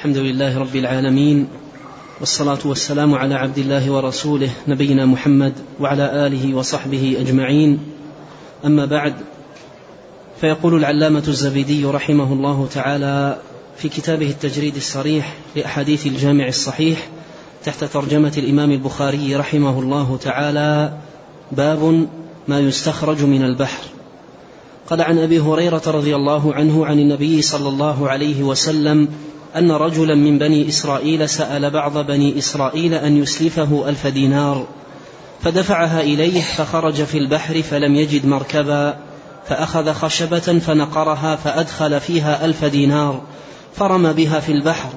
الحمد لله رب العالمين والصلاة والسلام على عبد الله ورسوله نبينا محمد وعلى آله وصحبه أجمعين. أما بعد فيقول العلامة الزبيدي رحمه الله تعالى في كتابه التجريد الصريح لأحاديث الجامع الصحيح تحت ترجمة الإمام البخاري رحمه الله تعالى باب ما يستخرج من البحر. قال عن أبي هريرة رضي الله عنه عن النبي صلى الله عليه وسلم أن رجلا من بني إسرائيل سأل بعض بني إسرائيل أن يسلفه ألف دينار فدفعها إليه فخرج في البحر فلم يجد مركبا فأخذ خشبة فنقرها فأدخل فيها ألف دينار فرمى بها في البحر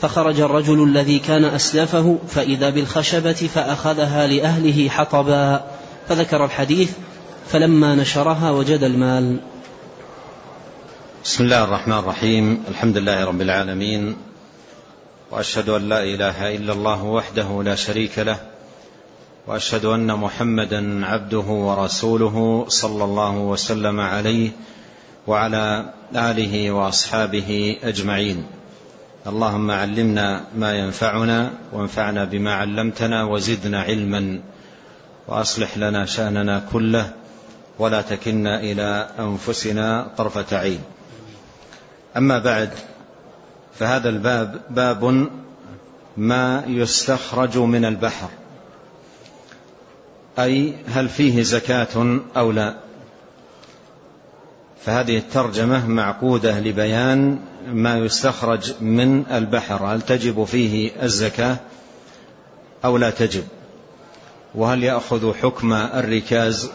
فخرج الرجل الذي كان أسلفه فإذا بالخشبة فأخذها لأهله حطبا فذكر الحديث فلما نشرها وجد المال. بسم الله الرحمن الرحيم. الحمد لله رب العالمين. وأشهد أن لا إله إلا الله وحده لا شريك له. وأشهد أن محمدا عبده ورسوله صلى الله وسلم عليه وعلى آله وأصحابه أجمعين. اللهم علمنا ما ينفعنا وانفعنا بما علمتنا وزدنا علما. وأصلح لنا شأننا كله ولا تكلنا إلى أنفسنا طرفة عين. أما بعد فهذا الباب باب ما يستخرج من البحر. أي هل فيه زكاة أو لا؟ فهذه الترجمة معقودة لبيان ما يستخرج من البحر. هل تجب فيه الزكاة أو لا تجب؟ وهل يأخذ حكم الركاز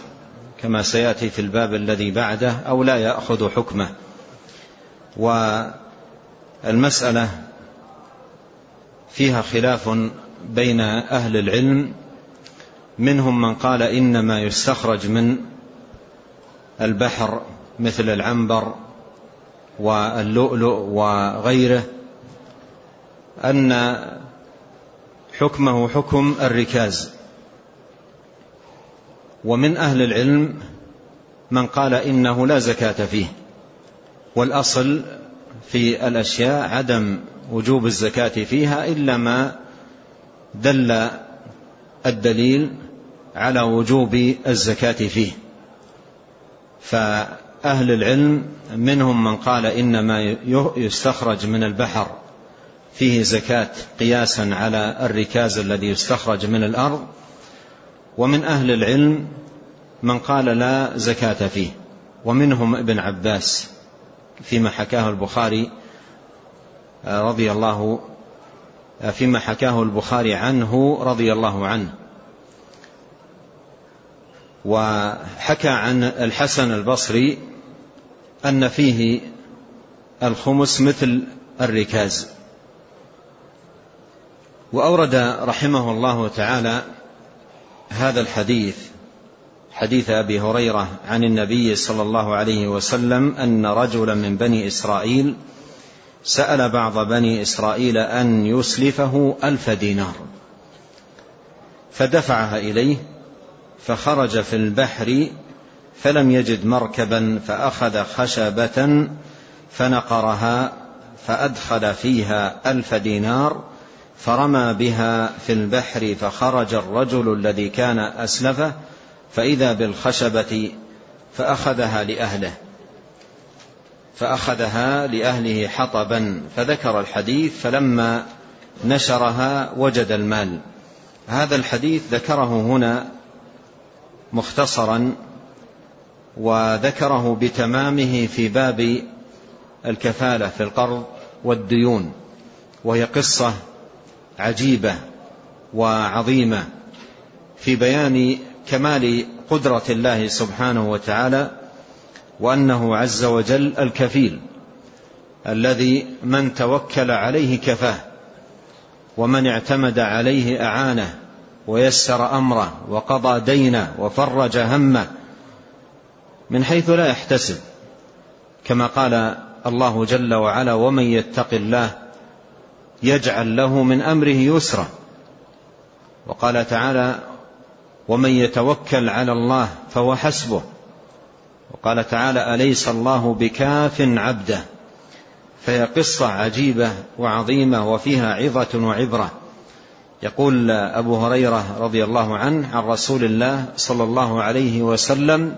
كما سيأتي في الباب الذي بعده أو لا يأخذ حكمه؟ والمسألة فيها خلاف بين أهل العلم منهم من قال إنما يستخرج من البحر مثل العنبر واللؤلؤ وغيره أن حكمه حكم الركاز. ومن أهل العلم من قال إنه لا زكاة فيه. والأصل في الأشياء عدم وجوب الزكاة فيها إلا ما دل الدليل على وجوب الزكاة فيه. فأهل العلم منهم من قال إنما يستخرج من البحر فيه زكاة قياسا على الركاز الذي يستخرج من الأرض. ومن أهل العلم من قال لا زكاة فيه. ومنهم ابن عباس. فيما حكاه البخاري رضي الله فيما حكاه البخاري عنه رضي الله عنه. وحكى عن الحسن البصري أن فيه الخمس مثل الركاز. وأورد رحمه الله تعالى هذا الحديث حديث أبي هريرة عن النبي صلى الله عليه وسلم أن رجلا من بني إسرائيل سأل بعض بني إسرائيل أن يسلفه ألف دينار فدفعها إليه فخرج في البحر فلم يجد مركبا فأخذ خشبة فنقرها فأدخل فيها ألف دينار فرمى بها في البحر فخرج الرجل الذي كان أسلفه فإذا بالخشبة فأخذها لأهله. فأخذها لأهله حطبا فذكر الحديث فلما نشرها وجد المال. هذا الحديث ذكره هنا مختصرا وذكره بتمامه في باب الكفالة في القرض والديون. وهي قصة عجيبة وعظيمة في بيان كمال قدرة الله سبحانه وتعالى وأنه عز وجل الكفيل الذي من توكل عليه كفاه ومن اعتمد عليه أعانه ويسر أمره وقضى دينه وفرج همه من حيث لا يحتسب كما قال الله جل وعلا ومن يتق الله يجعل له من أمره يسرا وقال تعالى ومن يتوكل على الله فهو حسبه. وقال تعالى أليس الله بكاف عبده؟ فهي قصة عجيبة وعظيمة وفيها عظة وعبرة. يقول أبو هريرة رضي الله عنه عن رسول الله صلى الله عليه وسلم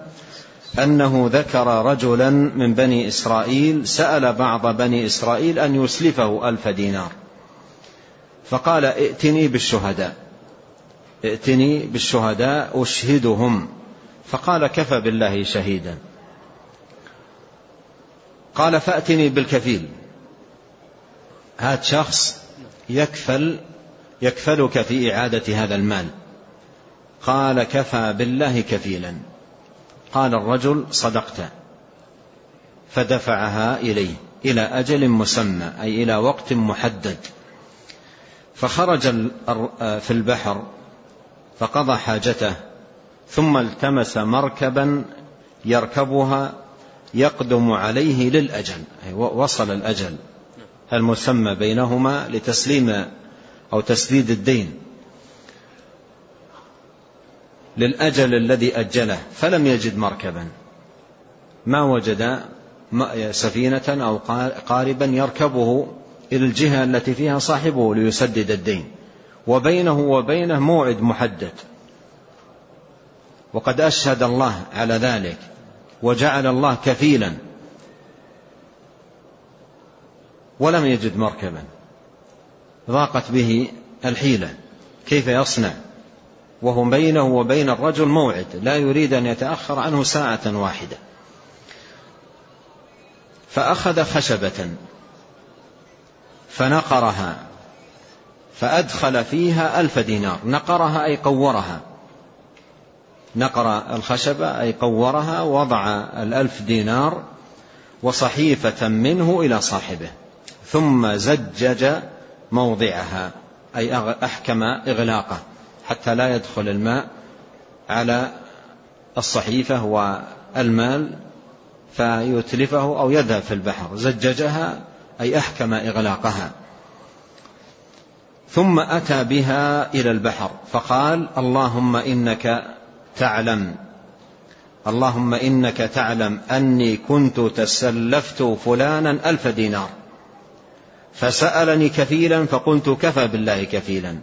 أنه ذكر رجلا من بني إسرائيل سأل بعض بني إسرائيل أن يسلفه ألف دينار. فقال ائتني بالشهداء. ائتني بالشهداء أشهدهم فقال كفى بالله شهيدا. قال فأتني بالكفيل. هات شخص يكفل يكفلك في إعادة هذا المال. قال كفى بالله كفيلا. قال الرجل صدقت. فدفعها إليه إلى أجل مسمى أي إلى وقت محدد. فخرج في البحر فقضى حاجته ثم التمس مركبا يركبها يقدم عليه للأجل أي وصل الأجل المسمى بينهما لتسليم أو تسديد الدين. للأجل الذي أجله فلم يجد مركبا. ما وجد سفينة أو قاربا يركبه إلى الجهة التي فيها صاحبه ليسدد الدين. وبينه وبينه موعد محدد. وقد أشهد الله على ذلك وجعل الله كفيلا. ولم يجد مركبا. ضاقت به الحيلة. كيف يصنع؟ وهو بينه وبين الرجل موعد. لا يريد أن يتأخر عنه ساعة واحدة. فأخذ خشبة فنقرها. فأدخل فيها ألف دينار. نقرها أي قورها. نقر الخشبة أي قورها وضع الألف دينار وصحيفة منه إلى صاحبه ثم زجج موضعها أي أحكم إغلاقه حتى لا يدخل الماء على الصحيفة والمال فيتلفه أو يذهب في البحر. زججها أي أحكم إغلاقها. ثم أتى بها إلى البحر فقال اللهم إنك تعلم اللهم إنك تعلم أني كنت تسلفت فلانا ألف دينار. فسألني كفيلا فقلت كفى بالله كفيلا.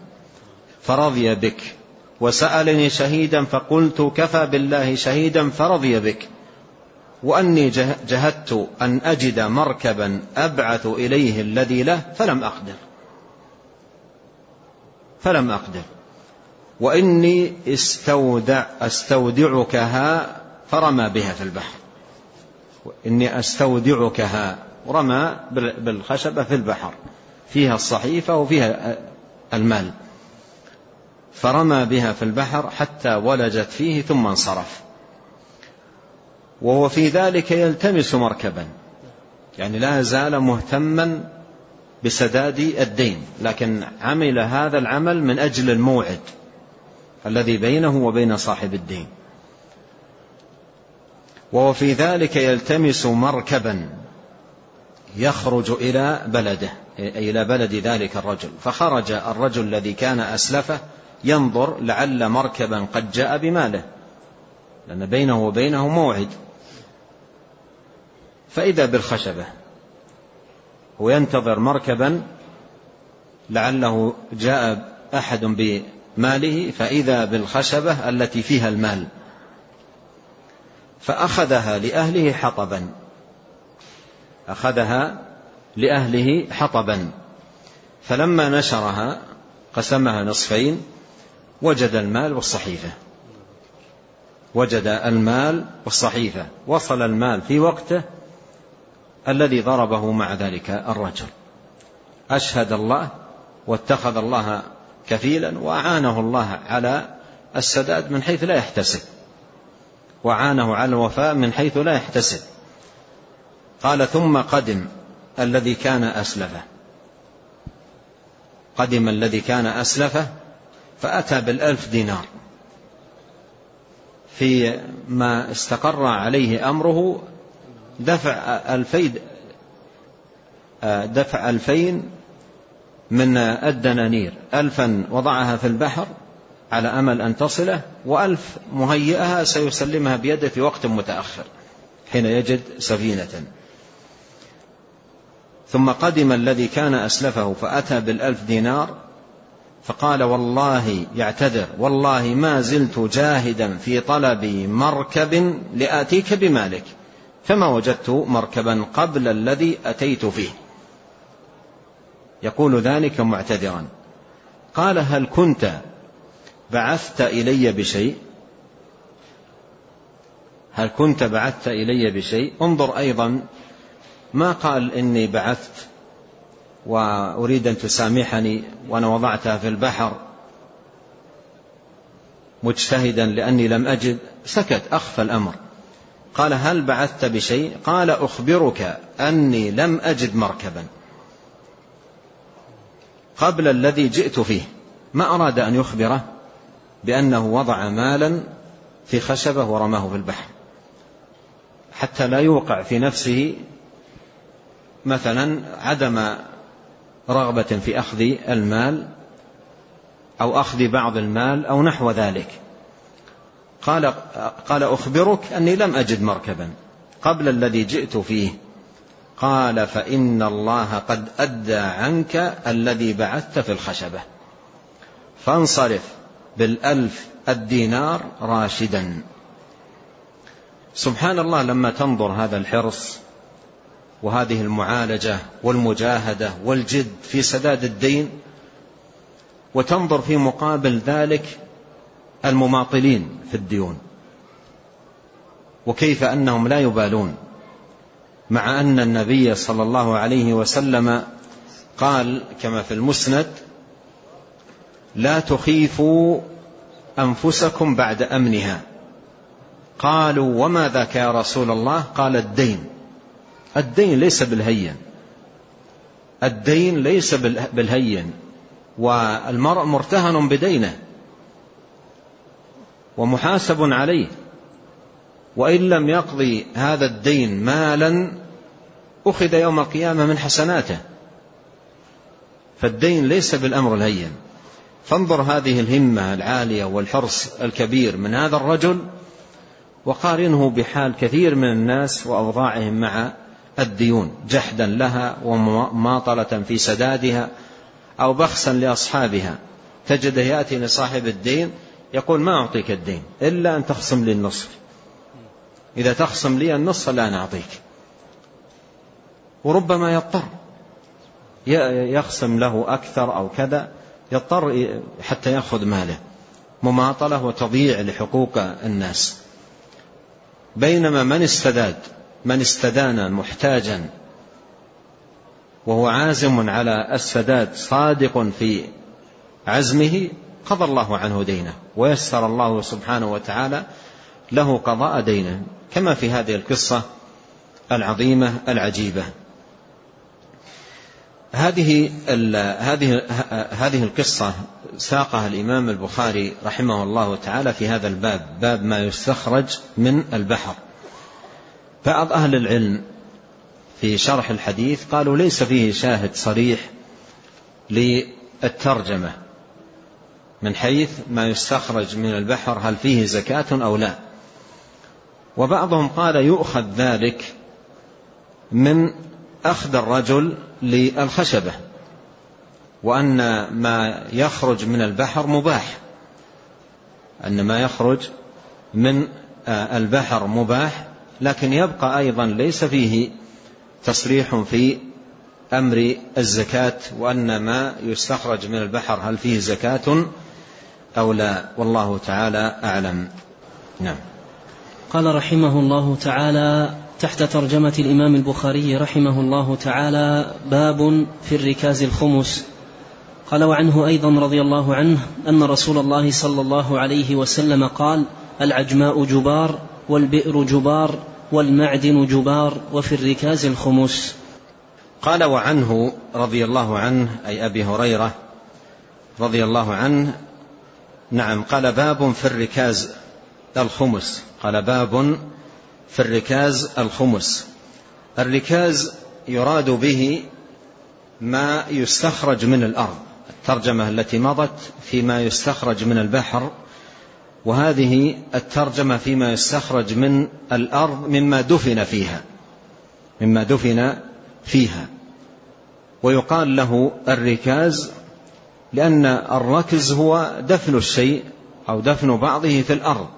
فرضي بك. وسألني شهيدا فقلت كفى بالله شهيدا فرضي بك. وأني جهدت أن أجد مركبا أبعث إليه الذي له فلم أقدر. فلم أقدر. وإني استودع أستودعكها فرمى بها في البحر. إني أستودعكها رمى بالخشبة في البحر. فيها الصحيفة وفيها المال. فرمى بها في البحر حتى ولجت فيه ثم انصرف. وهو في ذلك يلتمس مركبا. يعني لا زال مهتما بسداد الدين لكن عمل هذا العمل من أجل الموعد الذي بينه وبين صاحب الدين. وهو في ذلك يلتمس مركبا يخرج إلى بلده إلى بلد ذلك الرجل. فخرج الرجل الذي كان أسلفه ينظر لعل مركبا قد جاء بماله لأن بينه وبينه موعد. فإذا بالخشبه وينتظر مركبا لعله جاء أحد بماله فإذا بالخشبة التي فيها المال فأخذها لأهله حطبا. أخذها لأهله حطبا. فلما نشرها قسمها نصفين وجد المال والصحيفة. وجد المال والصحيفة. وصل المال في وقته الذي ضربه مع ذلك الرجل. أشهد الله واتخذ الله كفيلا وأعانه الله على السداد من حيث لا يحتسب. وعانه على الوفاء من حيث لا يحتسب. قال ثم قدم الذي كان أسلفه. قدم الذي كان أسلفه فأتى بالألف دينار. في ما استقر عليه أمره دفع ألفي دفع ألفين من الدنانير. ألفا وضعها في البحر على أمل أن تصله وألف مهيئها سيسلمها بيده في وقت متأخر حين يجد سفينة. ثم قدم الذي كان أسلفه فأتى بالألف دينار فقال والله يعتذر والله ما زلت جاهدا في طلب مركب لآتيك بمالك. فما وجدت مركبا قبل الذي أتيت فيه. يقول ذلك معتذرا. قال هل كنت بعثت إلي بشيء؟ هل كنت بعثت إلي بشيء؟ انظر أيضا ما قال إني بعثت وأريد أن تسامحني وأنا وضعتها في البحر مجتهدا لأني لم أجد. سكت أخفى الأمر. قال هل بعثت بشيء؟ قال أخبرك أني لم أجد مركبا. قبل الذي جئت فيه ما أراد أن يخبره؟ بأنه وضع مالا في خشبة ورماه في البحر. حتى لا يوقع في نفسه مثلا عدم رغبة في أخذ المال أو أخذ بعض المال أو نحو ذلك. قال قال أخبرك أني لم أجد مركبا قبل الذي جئت فيه. قال فإن الله قد أدى عنك الذي بعثت في الخشبة. فانصرف بالألف الدينار راشدا. سبحان الله لما تنظر هذا الحرص وهذه المعالجة والمجاهدة والجد في سداد الدين وتنظر في مقابل ذلك المماطلين في الديون. وكيف أنهم لا يبالون. مع أن النبي صلى الله عليه وسلم قال كما في المسند لا تخيفوا أنفسكم بعد أمنها. قالوا وما ذاك يا رسول الله؟ قال الدين. الدين ليس بالهين. الدين ليس بالهين. والمرء مرتهن بدينه. ومحاسب عليه وإن لم يقضي هذا الدين مالا أخذ يوم القيامة من حسناته. فالدين ليس بالأمر الهين. فانظر هذه الهمة العالية والحرص الكبير من هذا الرجل وقارنه بحال كثير من الناس وأوضاعهم مع الديون جحدا لها ومماطلة في سدادها أو بخسا لأصحابها. تجده يأتي لصاحب الدين يقول ما أعطيك الدين إلا أن تخصم لي النصف. إذا تخصم لي النصف لا نعطيك وربما يضطر. يخصم له أكثر أو كذا يضطر حتى يأخذ ماله مماطلة وتضييع لحقوق الناس. بينما من استداد من استدان محتاجا وهو عازم على السداد صادق في عزمه قضى الله عنه دينه ويسر الله سبحانه وتعالى له قضاء دينه كما في هذه القصة العظيمة العجيبة. هذه هذه هذه القصة ساقها الإمام البخاري رحمه الله تعالى في هذا الباب باب ما يستخرج من البحر. بعض أهل العلم في شرح الحديث قالوا ليس فيه شاهد صريح للترجمة. من حيث ما يستخرج من البحر هل فيه زكاة أو لا. وبعضهم قال يؤخذ ذلك من أخذ الرجل للخشبة وأن ما يخرج من البحر مباح أن ما يخرج من البحر مباح لكن يبقى أيضا ليس فيه تصريح في أمر الزكاة وأن ما يستخرج من البحر هل فيه زكاة أو لا. والله تعالى أعلم. نعم. قال رحمه الله تعالى تحت ترجمة الإمام البخاري رحمه الله تعالى باب في الركاز الخمس. قال وعنه أيضا رضي الله عنه أن رسول الله صلى الله عليه وسلم قال العجماء جبار والبئر جبار والمعدن جبار وفي الركاز الخمس. قال وعنه رضي الله عنه أي أبي هريرة رضي الله عنه نعم قال باب في الركاز الخمس. قال باب في الركاز الخمس. الركاز يراد به ما يستخرج من الأرض الترجمة التي مضت فيما يستخرج من البحر وهذه الترجمة فيما يستخرج من الأرض مما دفن فيها مما دفن فيها. ويقال له الركاز لأن الركز هو دفن الشيء أو دفن بعضه في الأرض.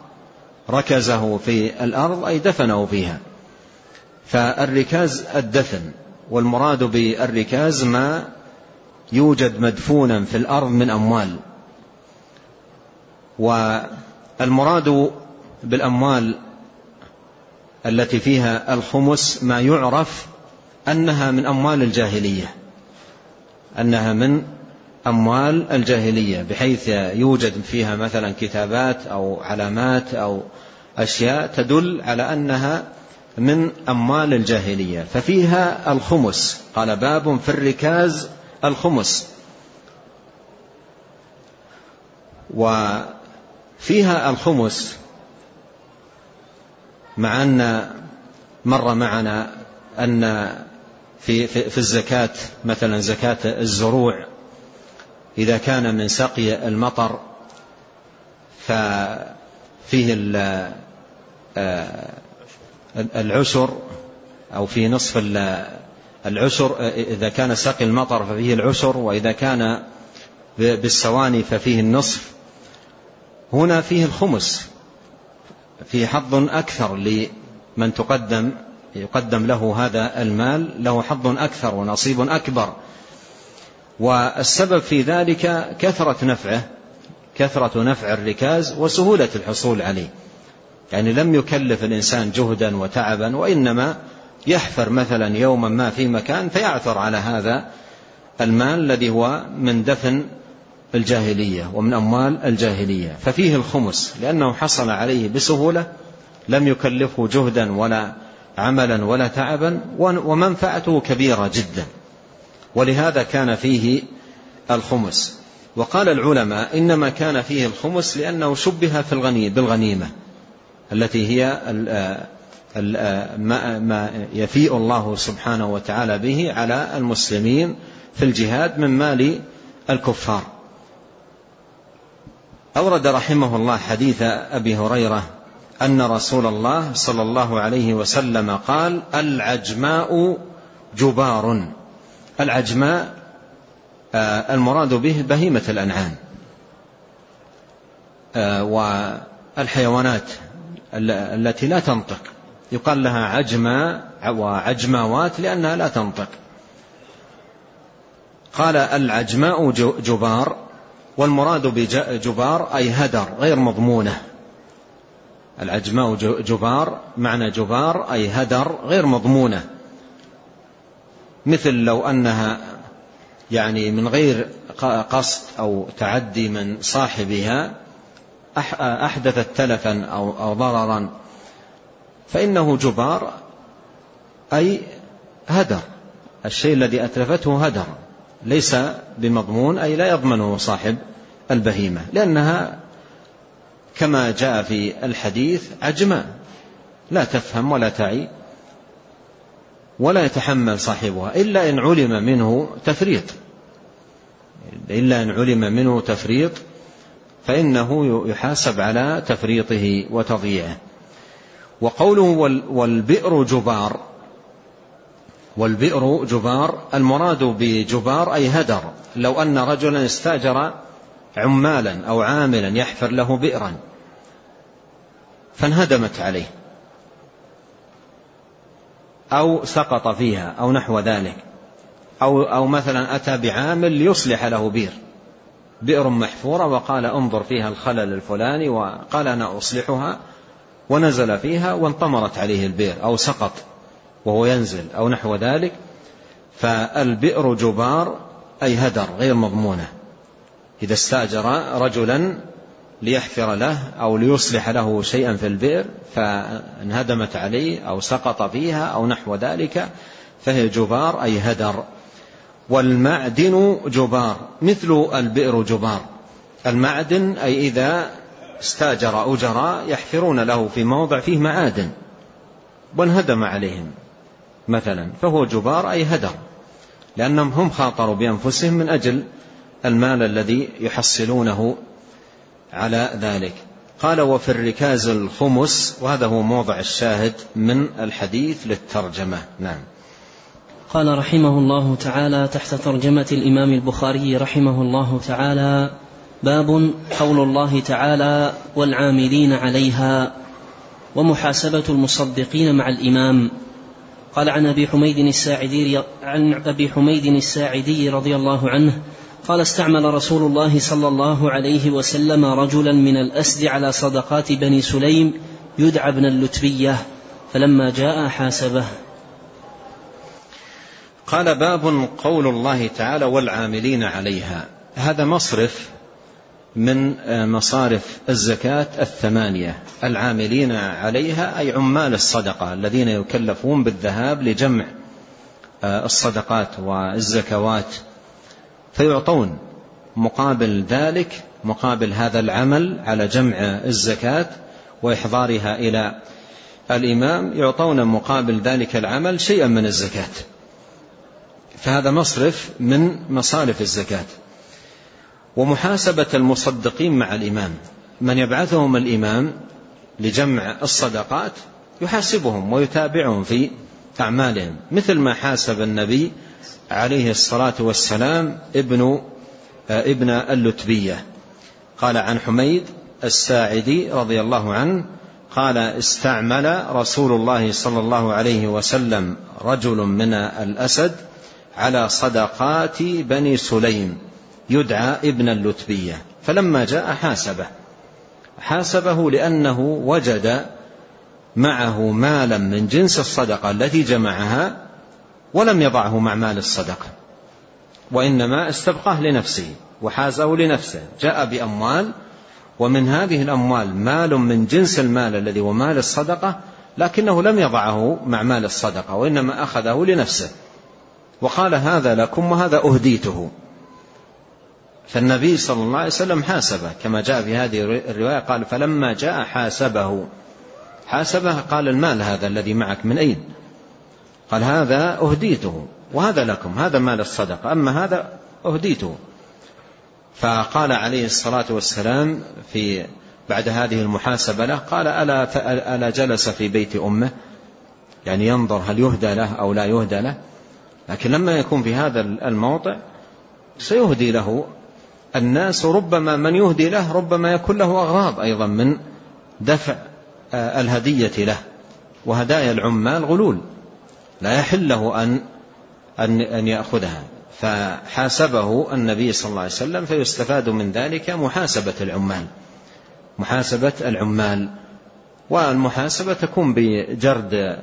ركزه في الأرض أي دفنه فيها. فالركاز الدفن والمراد بالركاز ما يوجد مدفونا في الأرض من أموال. والمراد بالأموال التي فيها الخمس ما يعرف أنها من أموال الجاهلية أنها من أموال الجاهلية بحيث يوجد فيها مثلا كتابات أو علامات أو أشياء تدل على أنها من أموال الجاهلية. ففيها الخمس. قال باب في الركاز الخمس. وفيها الخمس مع أن مر معنا أن في, في, في الزكاة مثلا زكاة الزروع إذا كان من سقي المطر ففيه آه، العشر أو في نصف العشر إذا كان سقي المطر ففيه العشر وإذا كان بالسواني ففيه النصف. هنا فيه الخمس. فيه حظ أكثر لمن تقدم يقدم له هذا المال له حظ أكثر ونصيب أكبر. والسبب في ذلك كثرة نفعه كثرة نفع الركاز وسهولة الحصول عليه. يعني لم يكلف الإنسان جهدا وتعبا وإنما يحفر مثلا يوما ما في مكان فيعثر على هذا المال الذي هو من دفن الجاهلية ومن أموال الجاهلية. ففيه الخمس لأنه حصل عليه بسهولة لم يكلفه جهدا ولا عملا ولا تعبا ومنفعته كبيرة جدا. ولهذا كان فيه الخمس. وقال العلماء إنما كان فيه الخمس لأنه شبه في الغني بالغنيمة التي هي ما يفيء الله سبحانه وتعالى به على المسلمين في الجهاد من مال الكفار. أورد رحمه الله حديث أبي هريرة أن رسول الله صلى الله عليه وسلم قال العجماء جبار. العجماء آه، المراد به بهيمة الأنعام. آه، والحيوانات التي لا تنطق. يقال لها عجماء وعجماوات لأنها لا تنطق. قال العجماء جبار والمراد بجبار أي هدر غير مضمونة. العجماء جبار معنى جبار أي هدر غير مضمونة. مثل لو أنها يعني من غير قصد أو تعدي من صاحبها أحدثت تلفا أو ضررا فإنه جبار أي هدر. الشيء الذي أتلفته هدر. ليس بمضمون أي لا يضمنه صاحب البهيمة. لأنها كما جاء في الحديث عجماء. لا تفهم ولا تعي. ولا يتحمل صاحبها إلا إن علم منه تفريط. إلا إن علم منه تفريط فإنه يحاسب على تفريطه وتضييعه. وقوله والبئر جبار والبئر جبار المراد بجبار أي هدر. لو أن رجلا استاجر عمالا أو عاملا يحفر له بئرا فانهدمت عليه. أو سقط فيها أو نحو ذلك. أو, أو مثلا أتى بعامل ليصلح له بئر. بئر محفورة وقال انظر فيها الخلل الفلاني وقال أنا أصلحها ونزل فيها وانطمرت عليه البئر أو سقط وهو ينزل أو نحو ذلك. فالبئر جبار أي هدر غير مضمونة. إذا استأجر رجلا ليحفر له أو ليصلح له شيئا في البئر فانهدمت عليه أو سقط فيها أو نحو ذلك فهي جبار أي هدر. والمعدن جبار مثل البئر جبار. المعدن أي إذا استاجر أجراء يحفرون له في موضع فيه معادن وانهدم عليهم مثلا فهو جبار أي هدر. لأنهم هم خاطروا بأنفسهم من أجل المال الذي يحصلونه على ذلك. قال وفي الركاز الخمس وهذا هو موضع الشاهد من الحديث للترجمة. نعم. قال رحمه الله تعالى تحت ترجمة الإمام البخاري رحمه الله تعالى باب قول الله تعالى والعاملين عليها ومحاسبة المصدقين مع الإمام قال عن أبي حميد الساعدي عن أبي حميد الساعدي رضي الله عنه قال استعمل رسول الله صلى الله عليه وسلم رجلا من الأسد على صدقات بني سليم يدعى ابن اللتبية فلما جاء حاسبه. قال باب قول الله تعالى والعاملين عليها. هذا مصرف من مصارف الزكاة الثمانية. العاملين عليها أي عمال الصدقة الذين يكلفون بالذهاب لجمع الصدقات والزكوات فيعطون مقابل ذلك مقابل هذا العمل على جمع الزكاة وإحضارها إلى الإمام يعطون مقابل ذلك العمل شيئا من الزكاة. فهذا مصرف من مصارف الزكاة. ومحاسبة المصدقين مع الإمام. من يبعثهم الإمام لجمع الصدقات يحاسبهم ويتابعهم في أعمالهم مثل ما حاسب النبي عليه الصلاة والسلام ابن ابن اللتبية. قال عن حميد الساعدي رضي الله عنه قال استعمل رسول الله صلى الله عليه وسلم رجل من الأسد على صدقات بني سليم يدعى ابن اللتبية. فلما جاء حاسبه حاسبه لأنه وجد معه مالا من جنس الصدقة التي جمعها ولم يضعه مع مال الصدقة وإنما استبقاه لنفسه وحازه لنفسه. جاء بأموال ومن هذه الأموال مال من جنس المال الذي هو مال الصدقة لكنه لم يضعه مع مال الصدقة وإنما أخذه لنفسه. وقال هذا لكم وهذا أهديته. فالنبي صلى الله عليه وسلم حاسبه كما جاء في هذه الرواية قال فلما جاء حاسبه حاسبه قال المال هذا الذي معك من أين؟ قال هذا أهديته وهذا لكم هذا مال الصدقة أما هذا أهديته. فقال عليه الصلاة والسلام في بعد هذه المحاسبة له قال ألا, ألا جلس في بيت أمه؟ يعني ينظر هل يهدى له أو لا يهدى له. لكن لما يكون في هذا الموضع سيهدي له الناس ربما من يهدي له ربما يكون له أغراض أيضا من دفع الهدية له وهدايا العمال غلول. لا يحل له أن أن أن يأخذها. فحاسبه النبي صلى الله عليه وسلم فيستفاد من ذلك محاسبة العمال. محاسبة العمال. والمحاسبة تكون بجرد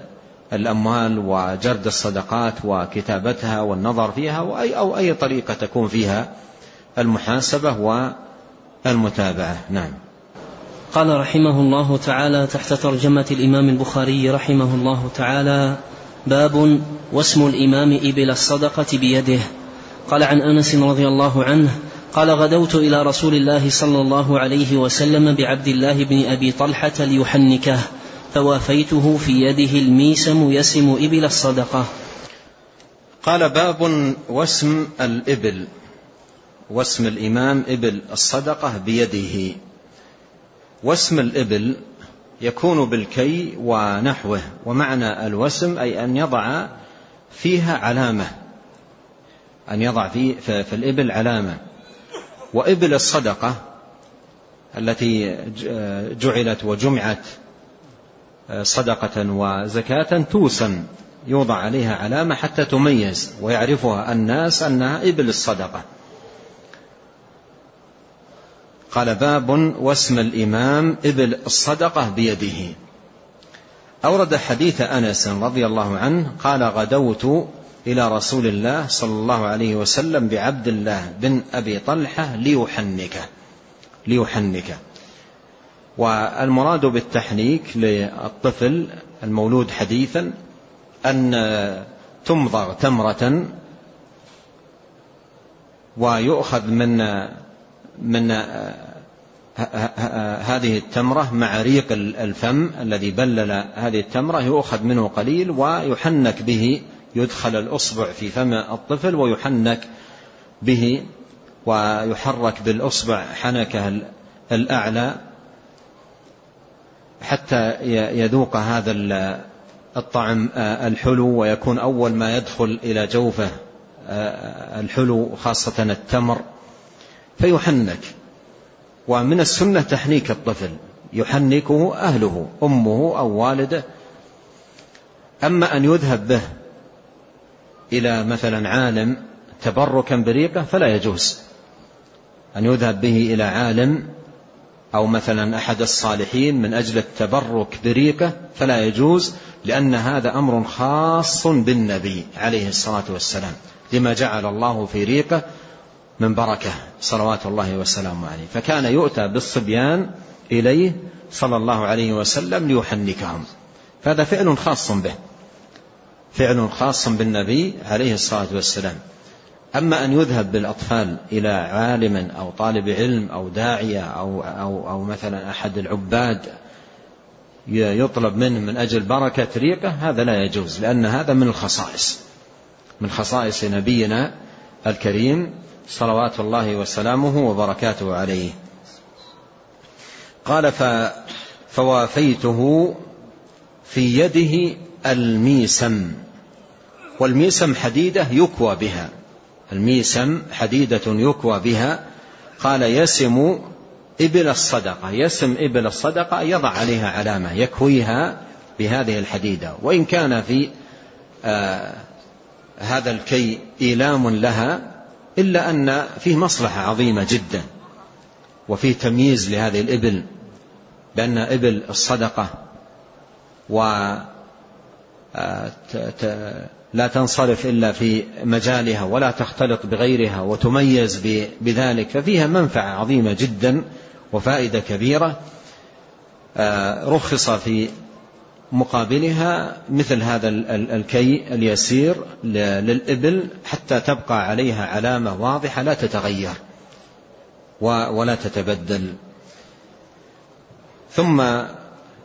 الأموال وجرد الصدقات وكتابتها والنظر فيها وأي أو أي طريقة تكون فيها المحاسبة والمتابعة. نعم. قال رحمه الله تعالى تحت ترجمة الإمام البخاري رحمه الله تعالى باب واسم الإمام إبل الصدقة بيده. قال عن أنس رضي الله عنه قال غدوت إلى رسول الله صلى الله عليه وسلم بعبد الله بن أبي طلحة ليحنكه فوافيته في يده الميسم يسم إبل الصدقة. قال باب واسم الإبل واسم الإمام إبل الصدقة بيده. واسم الإبل يكون بالكي ونحوه ومعنى الوسم أي أن يضع فيها علامة أن يضع في, في الإبل علامة. وإبل الصدقة التي جعلت وجمعت صدقة وزكاة توسم يوضع عليها علامة حتى تميز ويعرفها الناس أنها إبل الصدقة. قال باب واسم الإمام إبل الصدقة بيده. أورد حديث أنس رضي الله عنه قال غدوت إلى رسول الله صلى الله عليه وسلم بعبد الله بن أبي طلحة ليحنكه ليحنكه والمراد بالتحنيك للطفل المولود حديثا أن تمضغ تمرة ويؤخذ من من هذه التمرة مع ريق الفم الذي بلل هذه التمرة يؤخذ منه قليل ويحنك به يدخل الأصبع في فم الطفل ويحنك به ويحرك بالأصبع حنكه الأعلى حتى يذوق هذا الطعم الحلو ويكون أول ما يدخل إلى جوفه الحلو خاصة التمر. فيحنك. ومن السنة تحنيك الطفل. يحنكه أهله أمه أو والده. أما أن يذهب به إلى مثلا عالم تبركا بريقة فلا يجوز. أن يذهب به إلى عالم أو مثلا أحد الصالحين من أجل التبرك بريقة فلا يجوز لأن هذا أمر خاص بالنبي عليه الصلاة والسلام. لما جعل الله في ريقة من بركة صلوات الله وسلامه عليه. فكان يؤتى بالصبيان إليه صلى الله عليه وسلم ليحنكهم فهذا فعل خاص به. فعل خاص بالنبي عليه الصلاة والسلام. أما أن يذهب بالأطفال إلى عالم أو طالب علم أو داعية أو, أو, أو مثلا أحد العباد يطلب منه من أجل بركة ريقة هذا لا يجوز لأن هذا من الخصائص. من خصائص نبينا الكريم صلوات الله وسلامه وبركاته عليه. قال فوافيته في يده الميسم. والميسم حديدة يكوى بها. الميسم حديدة يكوى بها. قال يسم إبل الصدقة. يسم إبل الصدقة يضع عليها علامة يكويها بهذه الحديدة. وإن كان في آه هذا الكي إيلام لها إلا أن فيه مصلحة عظيمة جدا وفيه تمييز لهذه الإبل بأن إبل الصدقة و آه، لا تنصرف إلا في مجالها ولا تختلط بغيرها وتميز بذلك ففيها منفعة عظيمة جدا وفائدة كبيرة آه، رخص في مقابلها مثل هذا الكي اليسير للإبل حتى تبقى عليها علامة واضحة لا تتغير ولا تتبدل. ثم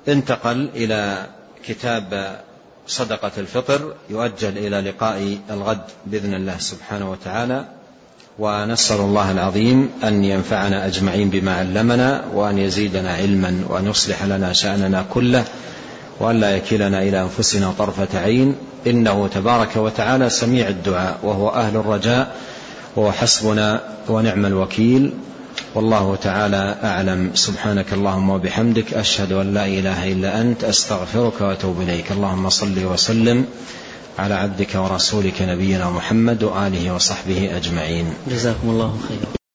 انتقل إلى كتاب صدقة الفطر يؤجل إلى لقاء الغد بإذن الله سبحانه وتعالى. ونسأل الله العظيم أن ينفعنا أجمعين بما علمنا وأن يزيدنا علما وأن يصلح لنا شأننا كله وأن لا يكلنا إلى أنفسنا طرفة عين. إنه تبارك وتعالى سميع الدعاء وهو أهل الرجاء وهو حسبنا ونعم الوكيل. والله تعالى أعلم. سبحانك اللهم وبحمدك أشهد أن لا إله إلا أنت أستغفرك وأتوب إليك. اللهم صل وسلم على عبدك ورسولك نبينا محمد وآله وصحبه أجمعين. جزاكم الله خيرا.